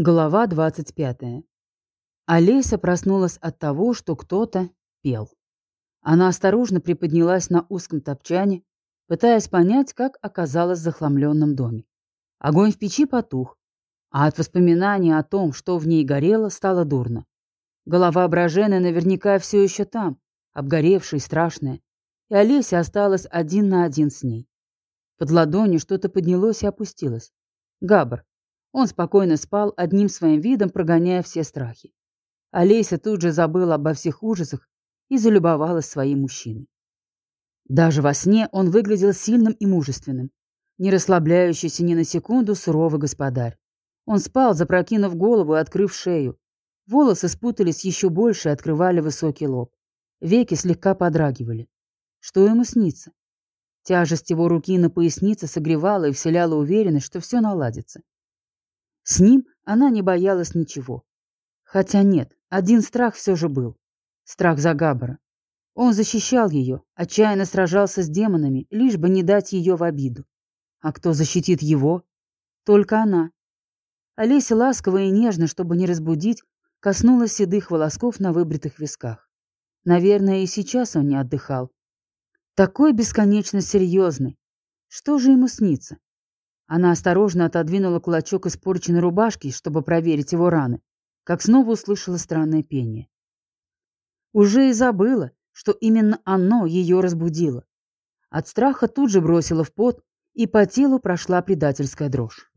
Глава 25. Олеся проснулась от того, что кто-то пел. Она осторожно приподнялась на узком топчане, пытаясь понять, как оказалась в захламленном доме. Огонь в печи потух, а от воспоминания о том, что в ней горело, стало дурно. Голова Брожены наверняка все еще там, обгоревшая и страшная, и Олеся осталась один на один с ней. Под ладонью что-то поднялось и опустилось. Габр, он спокойно спал, одним своим видом прогоняя все страхи. Олеся тут же забыла обо всех ужасах и залюбовалась своим мужчиной. Даже во сне он выглядел сильным и мужественным, не расслабляющийся ни на секунду суровый господарь. Он спал, запрокинув голову и открыв шею. Волосы спутались еще больше и открывали высокий лоб. Веки слегка подрагивали. Что ему снится? Тяжесть его руки на пояснице согревала и вселяла уверенность, что все наладится. С ним она не боялась ничего. Хотя нет, один страх все же был. Страх за Габбара. Он защищал ее, отчаянно сражался с демонами, лишь бы не дать ее в обиду. А кто защитит его? Только она. Олеся ласково и нежно, чтобы не разбудить, коснулась седых волосков на выбритых висках. Наверное, и сейчас он не отдыхал. Такой бесконечно серьезный. Что же ему снится? Она осторожно отодвинула клочок испорченной рубашки, чтобы проверить его раны, как снова услышала странное пение. Уже и забыла, что именно оно ее разбудило. От страха тут же бросила в пот, и по телу прошла предательская дрожь.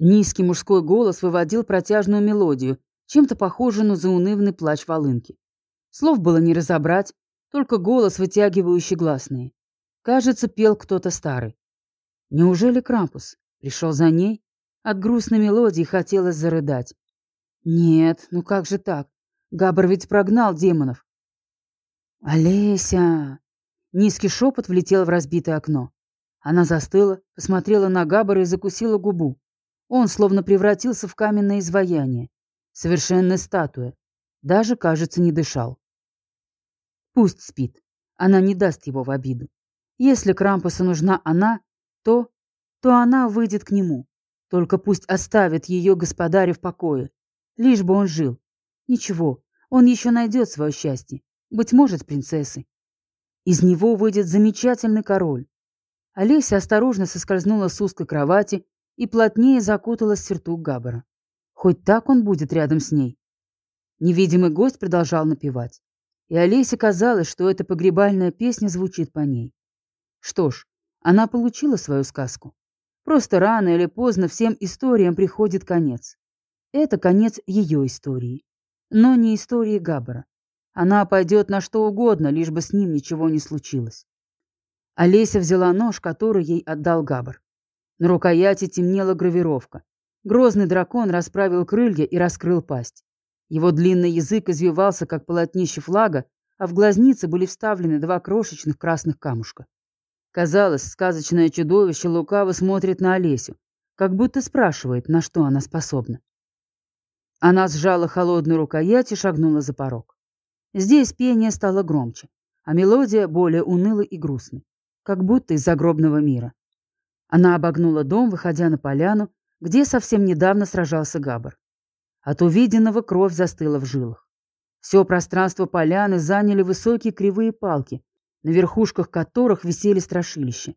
Низкий мужской голос выводил протяжную мелодию, чем-то похожую на заунывный плач волынки. Слов было не разобрать, только голос, вытягивающий гласные. Кажется, пел кто-то старый. Неужели Крампус пришел за ней? От грустной мелодии хотелось зарыдать. Нет, ну как же так? Габр ведь прогнал демонов. «Олеся!» Низкий шепот влетел в разбитое окно. Она застыла, посмотрела на Габбара и закусила губу. Он словно превратился в каменное изваяние. Совершенная статуя. Даже, кажется, не дышал. Пусть спит. Она не даст его в обиду. Если Крампусу нужна она, то, то она выйдет к нему. Только пусть оставит ее господарю в покое. Лишь бы он жил. Ничего, он еще найдет свое счастье. Быть может, принцессы. Из него выйдет замечательный король. Олеся осторожно соскользнула с узкой кровати и плотнее закуталась в сертук Габбара. Хоть так он будет рядом с ней. Невидимый гость продолжал напевать. И Олесе казалось, что эта погребальная песня звучит по ней. Что ж, она получила свою сказку. Просто рано или поздно всем историям приходит конец. Это конец ее истории. Но не истории Габбара. Она пойдет на что угодно, лишь бы с ним ничего не случилось. Олеся взяла нож, который ей отдал Габар. На рукояти темнела гравировка. Грозный дракон расправил крылья и раскрыл пасть. Его длинный язык извивался, как полотнище флага, а в глазнице были вставлены два крошечных красных камушка. Казалось, сказочное чудовище лукаво смотрит на Олесю, как будто спрашивает, на что она способна. Она сжала холодную рукоять и шагнула за порог. Здесь пение стало громче, а мелодия более унылой и грустной, как будто из загробного мира. Она обогнула дом, выходя на поляну, где совсем недавно сражался Габар. От увиденного кровь застыла в жилах. Все пространство поляны заняли высокие кривые палки, на верхушках которых висели страшилища.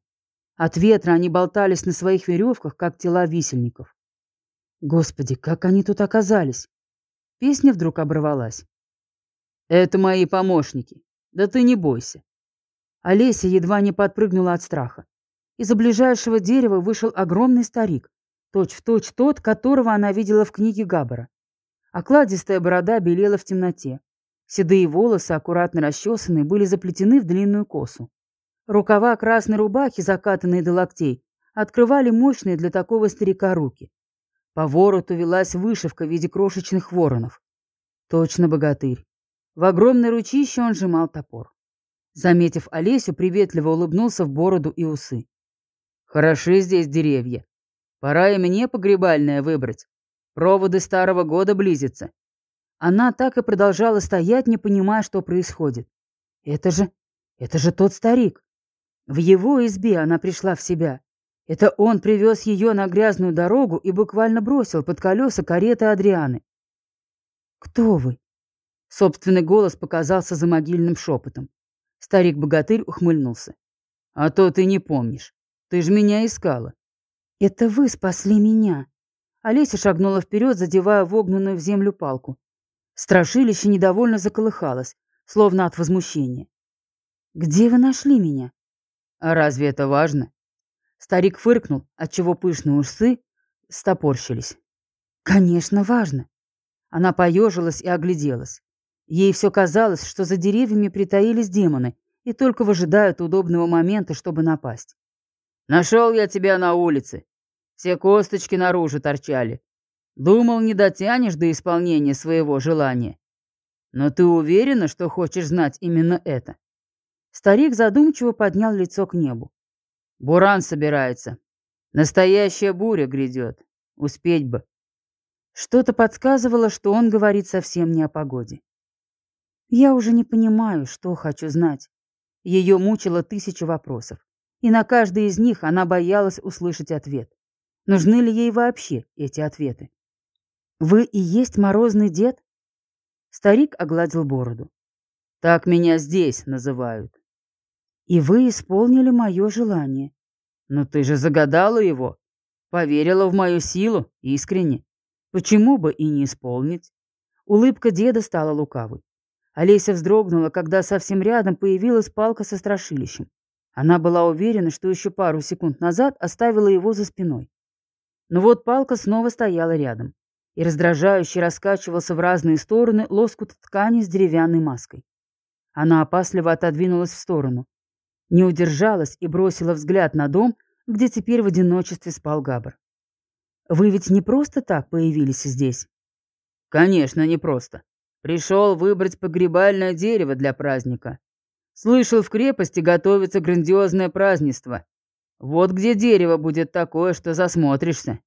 От ветра они болтались на своих веревках, как тела висельников. Господи, как они тут оказались? Песня вдруг оборвалась. «Это мои помощники. Да ты не бойся». Олеся едва не подпрыгнула от страха. Из-за ближайшего дерева вышел огромный старик, точь-в-точь точь тот, которого она видела в книге Габбара. Окладистая борода белела в темноте. Седые волосы, аккуратно расчесанные, были заплетены в длинную косу. Рукава красной рубахи, закатанные до локтей, открывали мощные для такого старика руки. По вороту велась вышивка в виде крошечных воронов. Точно богатырь. В огромной ручище он сжимал топор. Заметив Олесю, приветливо улыбнулся в бороду и усы. «Хороши здесь деревья. Пора и мне погребальное выбрать. Проводы старого года близятся. Она так и продолжала стоять, не понимая, что происходит. Это же... это же тот старик. В его избе она пришла в себя. Это он привез ее на грязную дорогу и буквально бросил под колеса кареты Адрианы. «Кто вы?» Собственный голос показался за могильным шепотом. Старик-богатырь ухмыльнулся. «А то ты не помнишь. Ты ж меня искала». «Это вы спасли меня». Олеся шагнула вперед, задевая вогнанную в землю палку. Страшилище недовольно заколыхалось, словно от возмущения. «Где вы нашли меня?» «А разве это важно?» Старик фыркнул, отчего пышные усы стопорщились. «Конечно, важно». Она поежилась и огляделась. Ей все казалось, что за деревьями притаились демоны и только выжидают удобного момента, чтобы напасть. «Нашел я тебя на улице. Все косточки наружу торчали. Думал, не дотянешь до исполнения своего желания. Но ты уверена, что хочешь знать именно это?» Старик задумчиво поднял лицо к небу. «Буран собирается. Настоящая буря грядет. Успеть бы». Что-то подсказывало, что он говорит совсем не о погоде. Я уже не понимаю, что хочу знать. Ее мучило тысяча вопросов, и на каждый из них она боялась услышать ответ. Нужны ли ей вообще эти ответы? «Вы и есть морозный дед?» Старик огладил бороду. «Так меня здесь называют». И вы исполнили мое желание. Но ты же загадала его. Поверила в мою силу искренне. Почему бы и не исполнить? Улыбка деда стала лукавой. Олеся вздрогнула, когда совсем рядом появилась палка со страшилищем. Она была уверена, что еще пару секунд назад оставила его за спиной. Но вот палка снова стояла рядом и раздражающе раскачивался в разные стороны лоскут ткани с деревянной маской. Она опасливо отодвинулась в сторону, не удержалась и бросила взгляд на дом, где теперь в одиночестве спал Габр. «Вы ведь не просто так появились здесь?» «Конечно, не просто. Пришел выбрать погребальное дерево для праздника. Слышал, в крепости готовится грандиозное празднество. Вот где дерево будет такое, что засмотришься».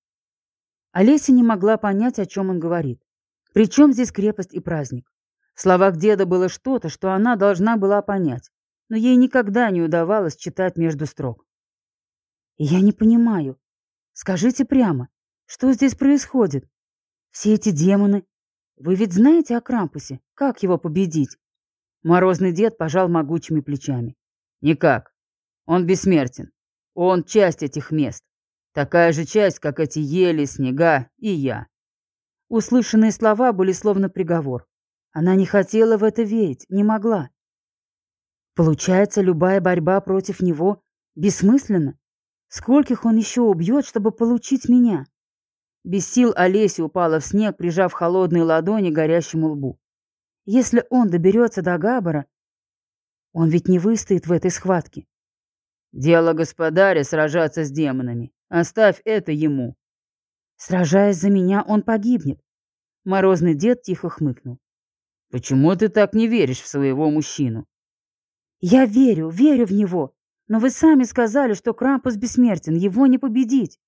Олеся не могла понять, о чем он говорит. Причем здесь крепость и праздник? В словах деда было что-то, что она должна была понять но ей никогда не удавалось читать между строк. «Я не понимаю. Скажите прямо, что здесь происходит? Все эти демоны. Вы ведь знаете о Крампусе? Как его победить?» Морозный дед пожал могучими плечами. «Никак. Он бессмертен. Он часть этих мест. Такая же часть, как эти ели, снега и я». Услышанные слова были словно приговор. Она не хотела в это верить, не могла. Получается, любая борьба против него бессмысленна? Скольких он еще убьет, чтобы получить меня? Без сил Олеся упала в снег, прижав холодные ладони к горящему лбу. Если он доберется до Габара, он ведь не выстоит в этой схватке. Дело господаря сражаться с демонами. Оставь это ему. Сражаясь за меня, он погибнет. Морозный дед тихо хмыкнул. Почему ты так не веришь в своего мужчину? Я верю, верю в него. Но вы сами сказали, что Крампус бессмертен, его не победить.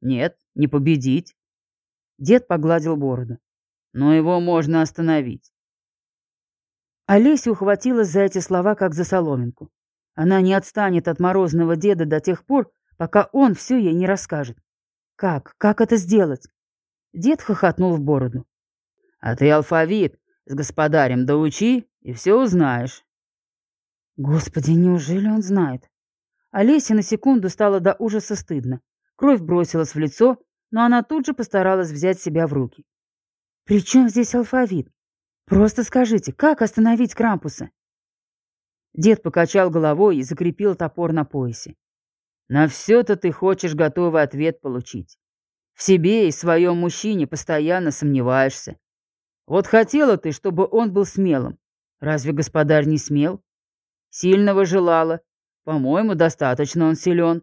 Нет, не победить. Дед погладил бороду. Но его можно остановить. Олеся ухватилась за эти слова, как за соломинку. Она не отстанет от морозного деда до тех пор, пока он все ей не расскажет. Как? Как это сделать? Дед хохотнул в бороду. А ты алфавит с господарем доучи, и все узнаешь. Господи, неужели он знает? Олесе на секунду стало до ужаса стыдно. Кровь бросилась в лицо, но она тут же постаралась взять себя в руки. «При чем здесь алфавит? Просто скажите, как остановить Крампуса?» Дед покачал головой и закрепил топор на поясе. «На все-то ты хочешь готовый ответ получить. В себе и своем мужчине постоянно сомневаешься. Вот хотела ты, чтобы он был смелым. Разве господарь не смел? Сильного желала. По-моему, достаточно он силен.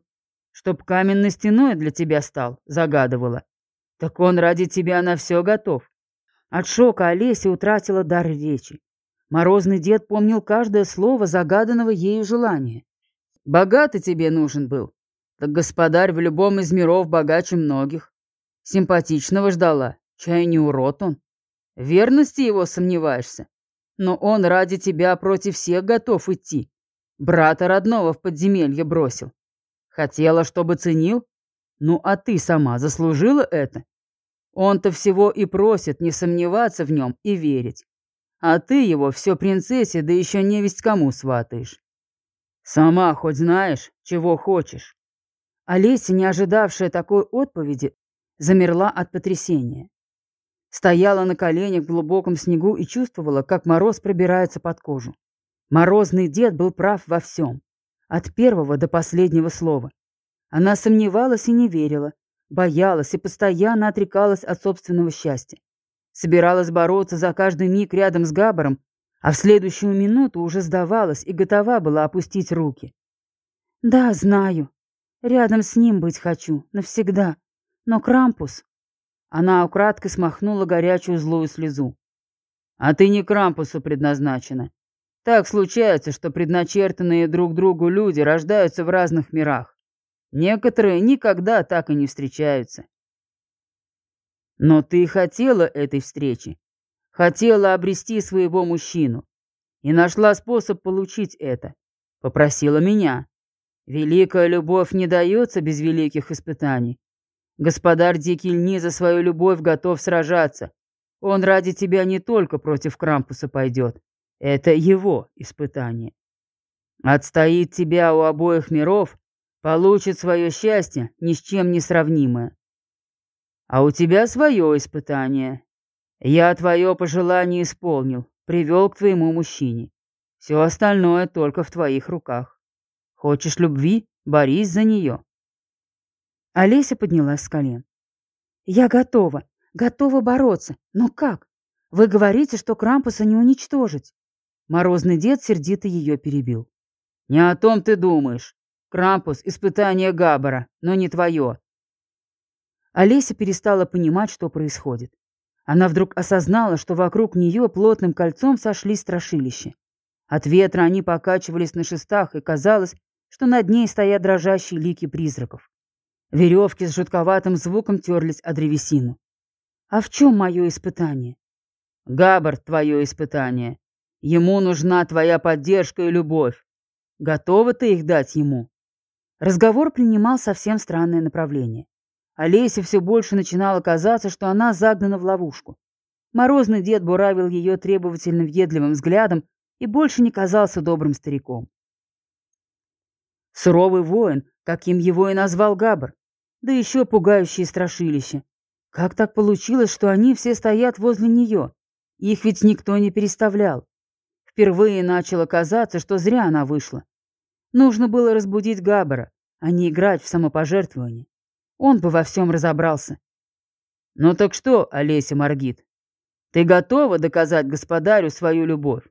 Чтоб каменной стеной для тебя стал, загадывала. Так он ради тебя на все готов. От шока Олеся утратила дар речи. Морозный дед помнил каждое слово загаданного ею желания. Богатый тебе нужен был. Так господарь в любом из миров богаче многих. Симпатичного ждала. Чай не урод он. Верности его сомневаешься. Но он ради тебя против всех готов идти. Брата родного в подземелье бросил. Хотела, чтобы ценил, Ну а ты сама заслужила это? Он-то всего и просит не сомневаться в нем и верить. А ты его все принцессе, да еще невесть кому сватаешь. Сама хоть знаешь, чего хочешь. Олеся, не ожидавшая такой отповеди, замерла от потрясения. Стояла на коленях в глубоком снегу и чувствовала, как мороз пробирается под кожу. Морозный дед был прав во всем, от первого до последнего слова. Она сомневалась и не верила, боялась и постоянно отрекалась от собственного счастья. Собиралась бороться за каждый миг рядом с Габаром, а в следующую минуту уже сдавалась и готова была опустить руки. «Да, знаю. Рядом с ним быть хочу, навсегда. Но Крампус...» Она украдкой смахнула горячую злую слезу. «А ты не Крампусу предназначена. Так случается, что предначертанные друг другу люди рождаются в разных мирах. Некоторые никогда так и не встречаются. Но ты хотела этой встречи. Хотела обрести своего мужчину. И нашла способ получить это. Попросила меня. Великая любовь не дается без великих испытаний. Господар Дикильни за свою любовь готов сражаться. Он ради тебя не только против Крампуса пойдет. Это его испытание. Отстоит тебя у обоих миров, получит свое счастье ни с чем не сравнимое. А у тебя свое испытание. Я твое пожелание исполнил, привел к твоему мужчине. Все остальное только в твоих руках. Хочешь любви? Борись за нее. Олеся поднялась с колен. «Я готова, готова бороться. Но как? Вы говорите, что Крампуса не уничтожить?» Морозный дед сердито ее перебил. «Не о том ты думаешь. Крампус — испытание Габбара, но не твое». Олеся перестала понимать, что происходит. Она вдруг осознала, что вокруг нее плотным кольцом сошли страшилища. От ветра они покачивались на шестах, и казалось, что над ней стоят дрожащие лики призраков. Веревки с жутковатым звуком терлись о древесину. А в чем мое испытание? Габар, твое испытание. Ему нужна твоя поддержка и любовь. Готова ты их дать ему? Разговор принимал совсем странное направление. Олесе все больше начинало казаться, что она загнана в ловушку. Морозный дед буравил ее требовательно въедливым взглядом и больше не казался добрым стариком. Суровый воин, каким его и назвал Габр да еще пугающие страшилища. Как так получилось, что они все стоят возле нее? Их ведь никто не переставлял. Впервые начало казаться, что зря она вышла. Нужно было разбудить Габбара, а не играть в самопожертвование. Он бы во всем разобрался. «Ну так что, Олеся Маргит, ты готова доказать господарю свою любовь?»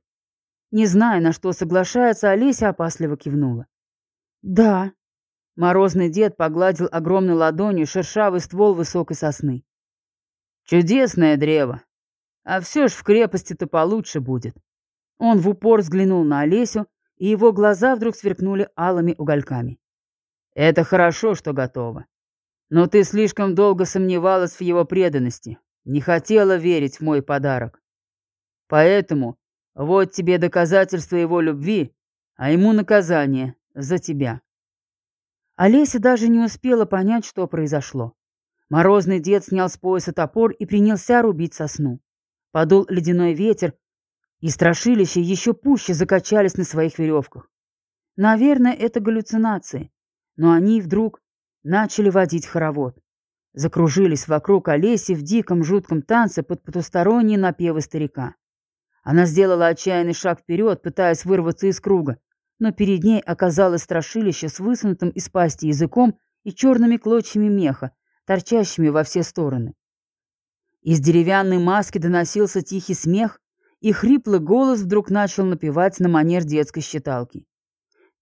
Не зная, на что соглашается, Олеся опасливо кивнула. «Да», Морозный дед погладил огромной ладонью шершавый ствол высокой сосны. «Чудесное древо! А все ж в крепости-то получше будет». Он в упор взглянул на Олесю, и его глаза вдруг сверкнули алыми угольками. «Это хорошо, что готово. Но ты слишком долго сомневалась в его преданности, не хотела верить в мой подарок. Поэтому вот тебе доказательство его любви, а ему наказание за тебя». Олеся даже не успела понять, что произошло. Морозный дед снял с пояса топор и принялся рубить сосну. Подул ледяной ветер, и страшилища еще пуще закачались на своих веревках. Наверное, это галлюцинации, но они вдруг начали водить хоровод. Закружились вокруг Олеси в диком жутком танце под потусторонние напевы старика. Она сделала отчаянный шаг вперед, пытаясь вырваться из круга, но перед ней оказалось страшилище с высунутым из пасти языком и черными клочьями меха, торчащими во все стороны. Из деревянной маски доносился тихий смех, и хриплый голос вдруг начал напевать на манер детской считалки.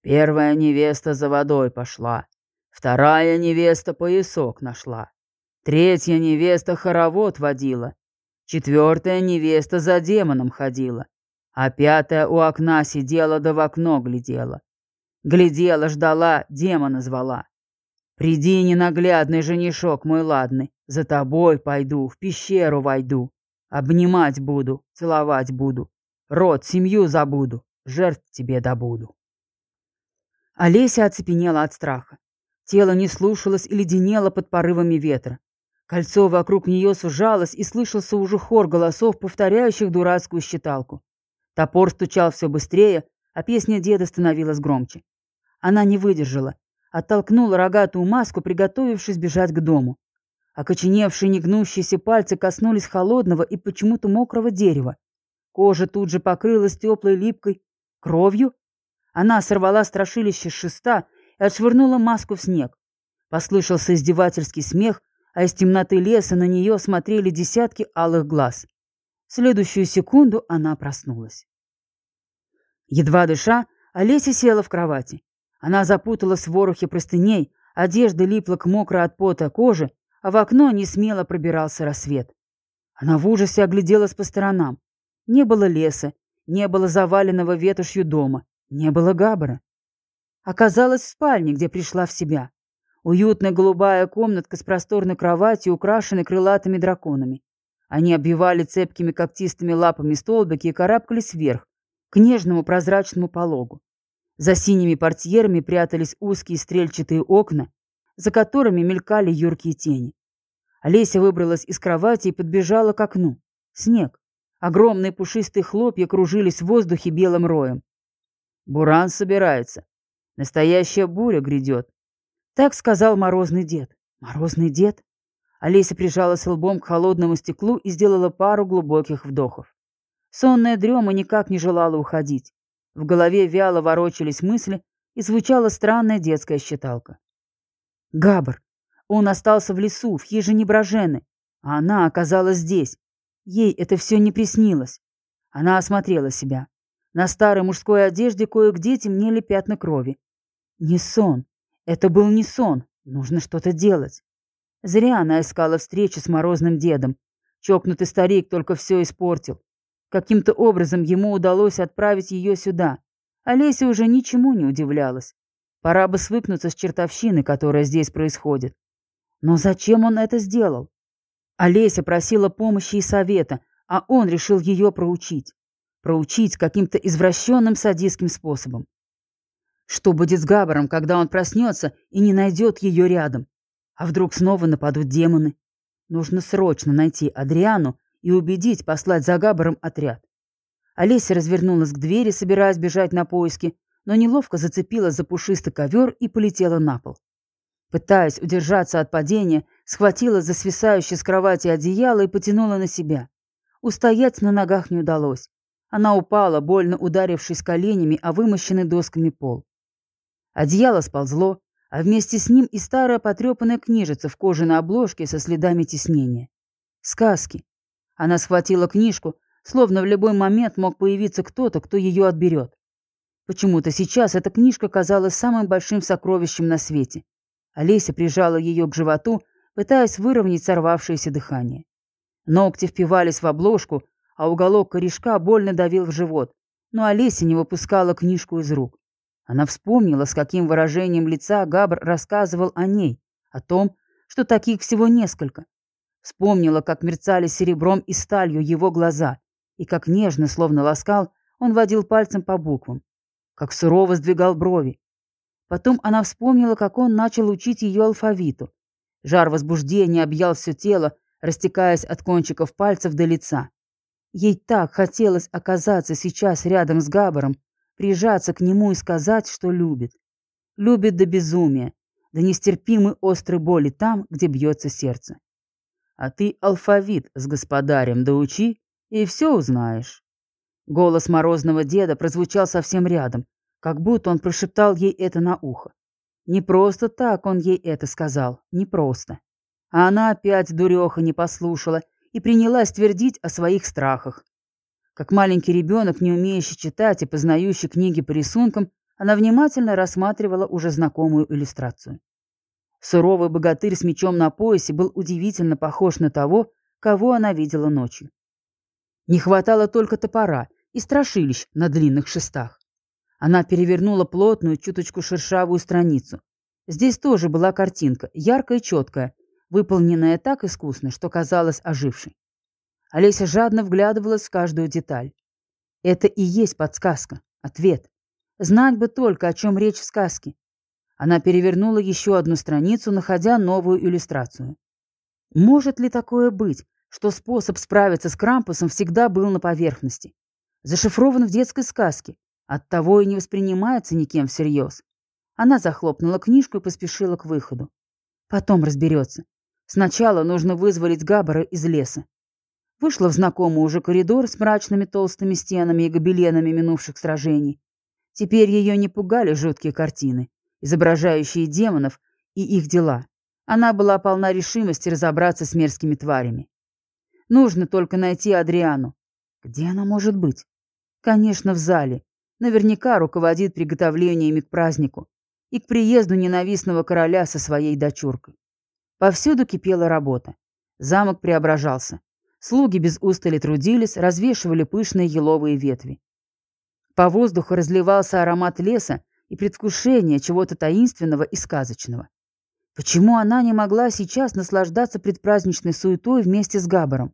«Первая невеста за водой пошла, вторая невеста поясок нашла, третья невеста хоровод водила, четвертая невеста за демоном ходила, а пятая у окна сидела да в окно глядела. Глядела, ждала, демона звала. «Приди, ненаглядный женишок мой ладный, за тобой пойду, в пещеру войду. Обнимать буду, целовать буду, род, семью забуду, жертв тебе добуду». Олеся оцепенела от страха. Тело не слушалось и леденело под порывами ветра. Кольцо вокруг нее сужалось, и слышался уже хор голосов, повторяющих дурацкую считалку. Топор стучал все быстрее, а песня деда становилась громче. Она не выдержала, оттолкнула рогатую маску, приготовившись бежать к дому. Окоченевшие негнущиеся пальцы коснулись холодного и почему-то мокрого дерева. Кожа тут же покрылась теплой липкой кровью. Она сорвала страшилище с шеста и отшвырнула маску в снег. Послышался издевательский смех, а из темноты леса на нее смотрели десятки алых глаз. В следующую секунду она проснулась. Едва дыша, Олеся села в кровати. Она запуталась в ворохе простыней, одежда липла к мокрой от пота коже, а в окно не смело пробирался рассвет. Она в ужасе огляделась по сторонам. Не было леса, не было заваленного ветошью дома, не было Габбара. Оказалась в спальне, где пришла в себя. Уютная голубая комнатка с просторной кроватью, украшенной крылатыми драконами. Они обвивали цепкими когтистыми лапами столбики и карабкались вверх, к нежному прозрачному пологу. За синими портьерами прятались узкие стрельчатые окна, за которыми мелькали юркие тени. Олеся выбралась из кровати и подбежала к окну. Снег. Огромные пушистые хлопья кружились в воздухе белым роем. Буран собирается. Настоящая буря грядет. Так сказал морозный дед. Морозный дед? Олеся прижалась лбом к холодному стеклу и сделала пару глубоких вдохов. Сонная дрема никак не желала уходить. В голове вяло ворочались мысли, и звучала странная детская считалка. Габр. Он остался в лесу, в хижине Брожены, а она оказалась здесь. Ей это все не приснилось. Она осмотрела себя. На старой мужской одежде кое-где темнели пятна крови. Не сон. Это был не сон. Нужно что-то делать. Зря она искала встречи с морозным дедом. Чокнутый старик только все испортил. Каким-то образом ему удалось отправить ее сюда. Олеся уже ничему не удивлялась. Пора бы свыкнуться с чертовщиной, которая здесь происходит. Но зачем он это сделал? Олеся просила помощи и совета, а он решил ее проучить. Проучить каким-то извращенным садистским способом. Что будет с Габаром, когда он проснется и не найдет ее рядом? А вдруг снова нападут демоны? Нужно срочно найти Адриану и убедить послать за Габаром отряд. Олеся развернулась к двери, собираясь бежать на поиски, но неловко зацепилась за пушистый ковер и полетела на пол. Пытаясь удержаться от падения, схватила за свисающее с кровати одеяло и потянула на себя. Устоять на ногах не удалось. Она упала, больно ударившись коленями о вымощенный досками пол. Одеяло сползло, а вместе с ним и старая потрепанная книжица в кожаной обложке со следами тиснения. Сказки. Она схватила книжку, словно в любой момент мог появиться кто-то, кто ее отберет. Почему-то сейчас эта книжка казалась самым большим сокровищем на свете. Олеся прижала ее к животу, пытаясь выровнять сорвавшееся дыхание. Ногти впивались в обложку, а уголок корешка больно давил в живот, но Олеся не выпускала книжку из рук. Она вспомнила, с каким выражением лица Габр рассказывал о ней, о том, что таких всего несколько, Вспомнила, как мерцали серебром и сталью его глаза, и как нежно, словно ласкал, он водил пальцем по буквам, как сурово сдвигал брови. Потом она вспомнила, как он начал учить ее алфавиту. Жар возбуждения объял все тело, растекаясь от кончиков пальцев до лица. Ей так хотелось оказаться сейчас рядом с Габаром, прижаться к нему и сказать, что любит. Любит до безумия, до нестерпимой острой боли там, где бьется сердце. А ты алфавит с господарем доучи, и все узнаешь. Голос морозного деда прозвучал совсем рядом, как будто он прошептал ей это на ухо. Не просто так он ей это сказал, не просто. А она опять дуреха не послушала и принялась твердить о своих страхах. Как маленький ребенок, не умеющий читать и познающий книги по рисункам, она внимательно рассматривала уже знакомую иллюстрацию. Суровый богатырь с мечом на поясе был удивительно похож на того, кого она видела ночью. Не хватало только топора и страшилищ на длинных шестах. Она перевернула плотную, чуточку шершавую страницу. Здесь тоже была картинка, яркая и четкая, выполненная так искусно, что казалась ожившей. Олеся жадно вглядывалась в каждую деталь. Это и есть подсказка, ответ. Знать бы только, о чем речь в сказке. Она перевернула еще одну страницу, находя новую иллюстрацию. Может ли такое быть, что способ справиться с Крампусом всегда был на поверхности? Зашифрован в детской сказке, оттого и не воспринимается никем всерьез. Она захлопнула книжку и поспешила к выходу. Потом разберется. Сначала нужно вызволить Габбара из леса. Вышла в знакомый уже коридор с мрачными толстыми стенами и гобеленами минувших сражений. Теперь ее не пугали жуткие картины изображающие демонов и их дела. Она была полна решимости разобраться с мерзкими тварями. Нужно только найти Адриану. Где она может быть? Конечно, в зале. Наверняка руководит приготовлениями к празднику и к приезду ненавистного короля со своей дочуркой. Повсюду кипела работа. Замок преображался. Слуги без устали трудились, развешивали пышные еловые ветви. По воздуху разливался аромат леса и предвкушение чего-то таинственного и сказочного. Почему она не могла сейчас наслаждаться предпраздничной суетой вместе с Габаром?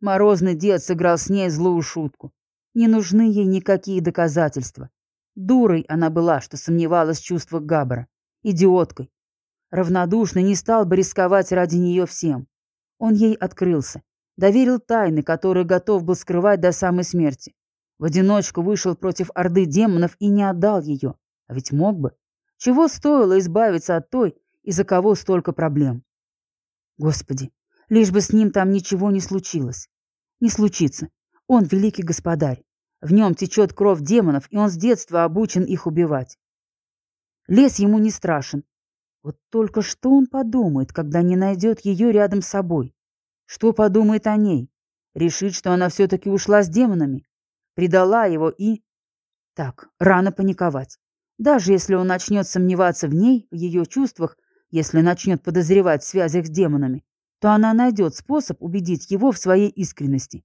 Морозный дед сыграл с ней злую шутку. Не нужны ей никакие доказательства. Дурой она была, что сомневалась в чувствах Габбара. Идиоткой. Равнодушный не стал бы рисковать ради нее всем. Он ей открылся. Доверил тайны, которые готов был скрывать до самой смерти. В одиночку вышел против орды демонов и не отдал ее. А ведь мог бы. Чего стоило избавиться от той, из-за кого столько проблем? Господи, лишь бы с ним там ничего не случилось. Не случится. Он великий господарь. В нем течет кровь демонов, и он с детства обучен их убивать. Лес ему не страшен. Вот только что он подумает, когда не найдет ее рядом с собой? Что подумает о ней? Решит, что она все-таки ушла с демонами? Предала его и... Так, рано паниковать. Даже если он начнет сомневаться в ней, в ее чувствах, если начнет подозревать в связях с демонами, то она найдет способ убедить его в своей искренности.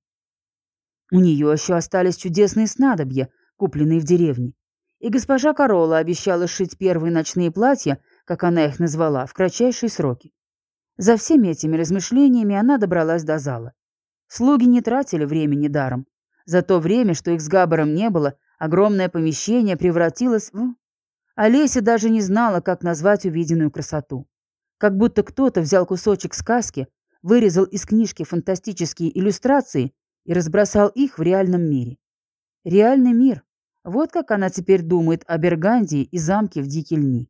У нее еще остались чудесные снадобья, купленные в деревне. И госпожа Корола обещала шить первые ночные платья, как она их назвала, в кратчайшие сроки. За всеми этими размышлениями она добралась до зала. Слуги не тратили времени даром. За то время, что их с Габаром не было, огромное помещение превратилось в Олеся даже не знала, как назвать увиденную красоту. Как будто кто-то взял кусочек сказки, вырезал из книжки фантастические иллюстрации и разбросал их в реальном мире. Реальный мир. Вот как она теперь думает о Бергандии и замке в Дикельни.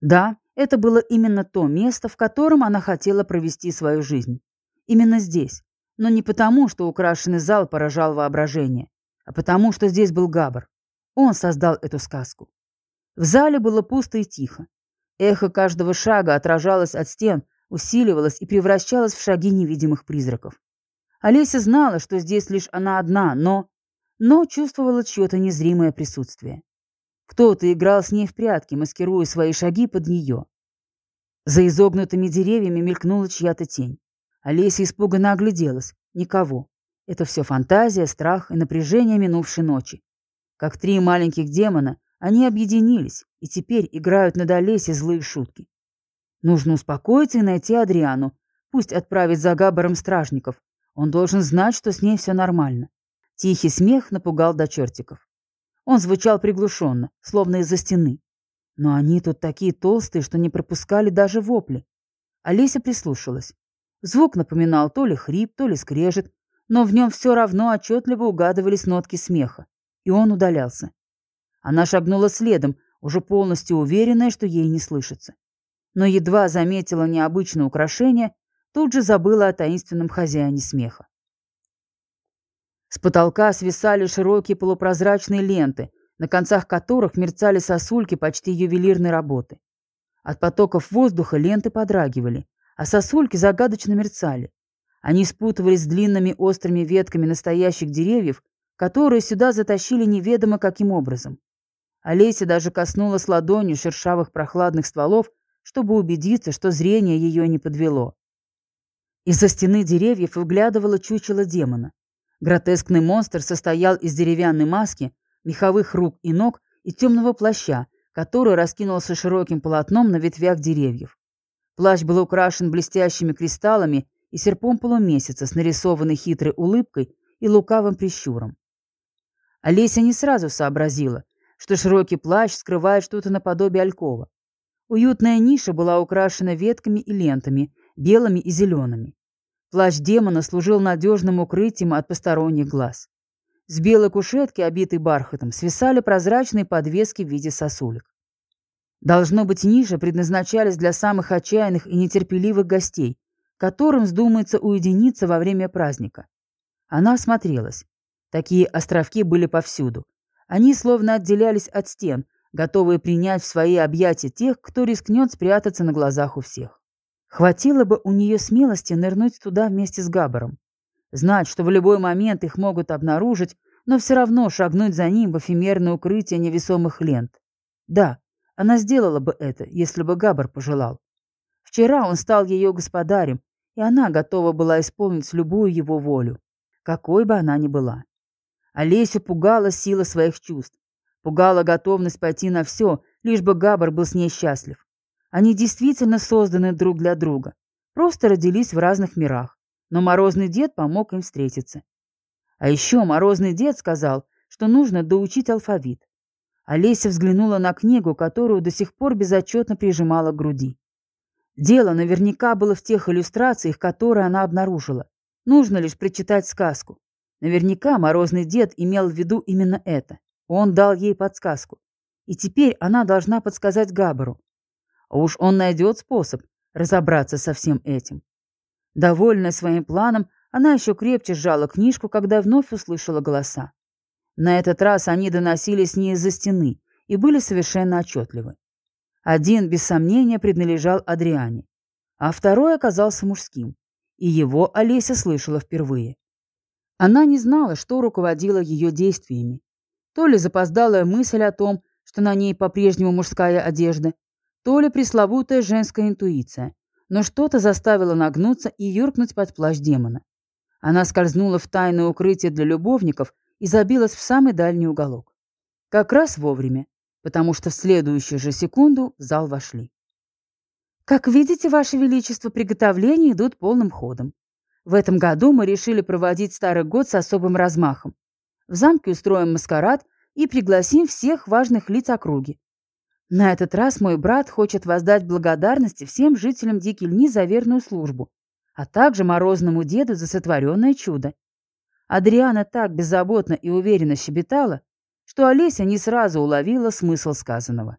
Да, это было именно то место, в котором она хотела провести свою жизнь. Именно здесь. Но не потому, что украшенный зал поражал воображение, а потому, что здесь был Габр. Он создал эту сказку. В зале было пусто и тихо. Эхо каждого шага отражалось от стен, усиливалось и превращалось в шаги невидимых призраков. Олеся знала, что здесь лишь она одна, но... Но чувствовала чье-то незримое присутствие. Кто-то играл с ней в прятки, маскируя свои шаги под нее. За изогнутыми деревьями мелькнула чья-то тень. Олеся испуганно огляделась. Никого. Это все фантазия, страх и напряжение минувшей ночи. Как три маленьких демона, они объединились и теперь играют на Долесе злые шутки. Нужно успокоиться и найти Адриану. Пусть отправит за Габаром стражников. Он должен знать, что с ней все нормально. Тихий смех напугал до чертиков. Он звучал приглушенно, словно из-за стены. Но они тут такие толстые, что не пропускали даже вопли. Олеся прислушалась. Звук напоминал то ли хрип, то ли скрежет, но в нем все равно отчетливо угадывались нотки смеха. И он удалялся. Она шагнула следом, уже полностью уверенная, что ей не слышится. Но едва заметила необычное украшение, тут же забыла о таинственном хозяине смеха. С потолка свисали широкие полупрозрачные ленты, на концах которых мерцали сосульки почти ювелирной работы. От потоков воздуха ленты подрагивали, а сосульки загадочно мерцали. Они спутывались с длинными острыми ветками настоящих деревьев, которые сюда затащили неведомо каким образом. Олеся даже коснулась ладонью шершавых прохладных стволов, чтобы убедиться, что зрение ее не подвело. Из-за стены деревьев выглядывало чучело демона. Гротескный монстр состоял из деревянной маски, меховых рук и ног и темного плаща, который раскинулся широким полотном на ветвях деревьев. Плащ был украшен блестящими кристаллами и серпом полумесяца с нарисованной хитрой улыбкой и лукавым прищуром. Олеся не сразу сообразила, что широкий плащ скрывает что-то наподобие алькова. Уютная ниша была украшена ветками и лентами, белыми и зелеными. Плащ демона служил надежным укрытием от посторонних глаз. С белой кушетки, обитой бархатом, свисали прозрачные подвески в виде сосулек. Должно быть, ниши предназначались для самых отчаянных и нетерпеливых гостей, которым вздумается уединиться во время праздника. Она осмотрелась. Такие островки были повсюду. Они словно отделялись от стен, готовые принять в свои объятия тех, кто рискнет спрятаться на глазах у всех. Хватило бы у нее смелости нырнуть туда вместе с Габаром. Знать, что в любой момент их могут обнаружить, но все равно шагнуть за ним в эфемерное укрытие невесомых лент. Да, она сделала бы это, если бы Габар пожелал. Вчера он стал ее господарем, и она готова была исполнить любую его волю, какой бы она ни была. Олесю пугала сила своих чувств, пугала готовность пойти на все, лишь бы Габар был с ней счастлив. Они действительно созданы друг для друга, просто родились в разных мирах, но Морозный дед помог им встретиться. А еще Морозный дед сказал, что нужно доучить алфавит. Олеся взглянула на книгу, которую до сих пор безотчетно прижимала к груди. Дело наверняка было в тех иллюстрациях, которые она обнаружила. Нужно лишь прочитать сказку. Наверняка Морозный дед имел в виду именно это. Он дал ей подсказку. И теперь она должна подсказать Габару. А уж он найдет способ разобраться со всем этим. Довольная своим планом, она еще крепче сжала книжку, когда вновь услышала голоса. На этот раз они доносились не из-за стены и были совершенно отчетливы. Один, без сомнения, принадлежал Адриане, а второй оказался мужским, и его Олеся слышала впервые. Она не знала, что руководило ее действиями. То ли запоздалая мысль о том, что на ней по-прежнему мужская одежда, то ли пресловутая женская интуиция, но что-то заставило нагнуться и юркнуть под плащ демона. Она скользнула в тайное укрытие для любовников и забилась в самый дальний уголок. Как раз вовремя, потому что в следующую же секунду в зал вошли. «Как видите, Ваше Величество, приготовления идут полным ходом. В этом году мы решили проводить Старый год с особым размахом. В замке устроим маскарад и пригласим всех важных лиц округи. На этот раз мой брат хочет воздать благодарности всем жителям Дикельни за верную службу, а также морозному деду за сотворенное чудо. Адриана так беззаботно и уверенно щебетала, что Олеся не сразу уловила смысл сказанного.